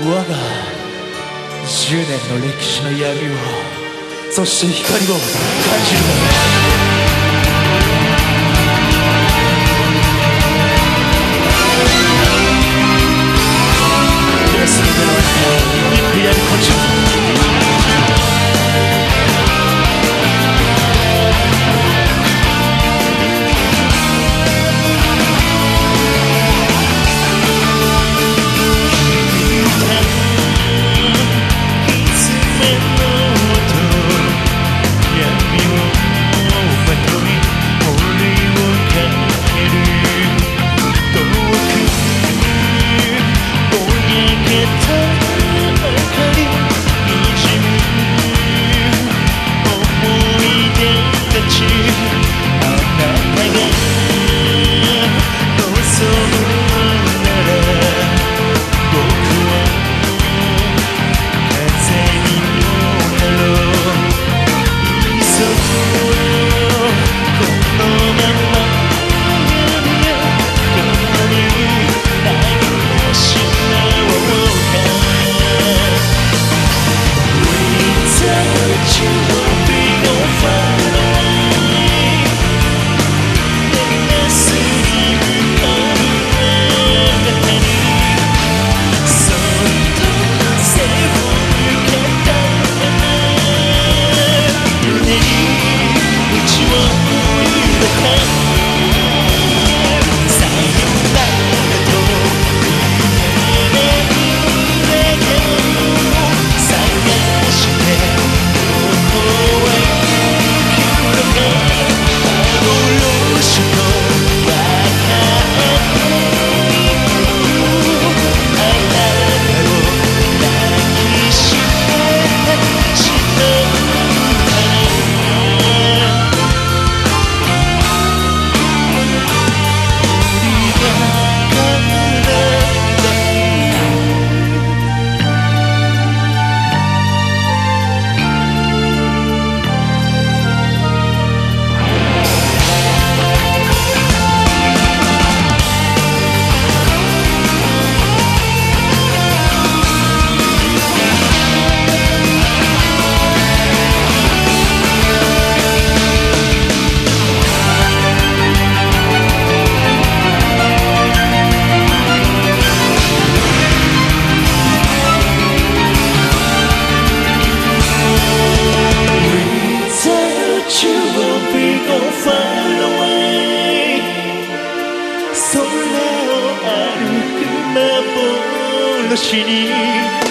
我が10年の歴史の闇をそして光を感じる。空を歩く幻に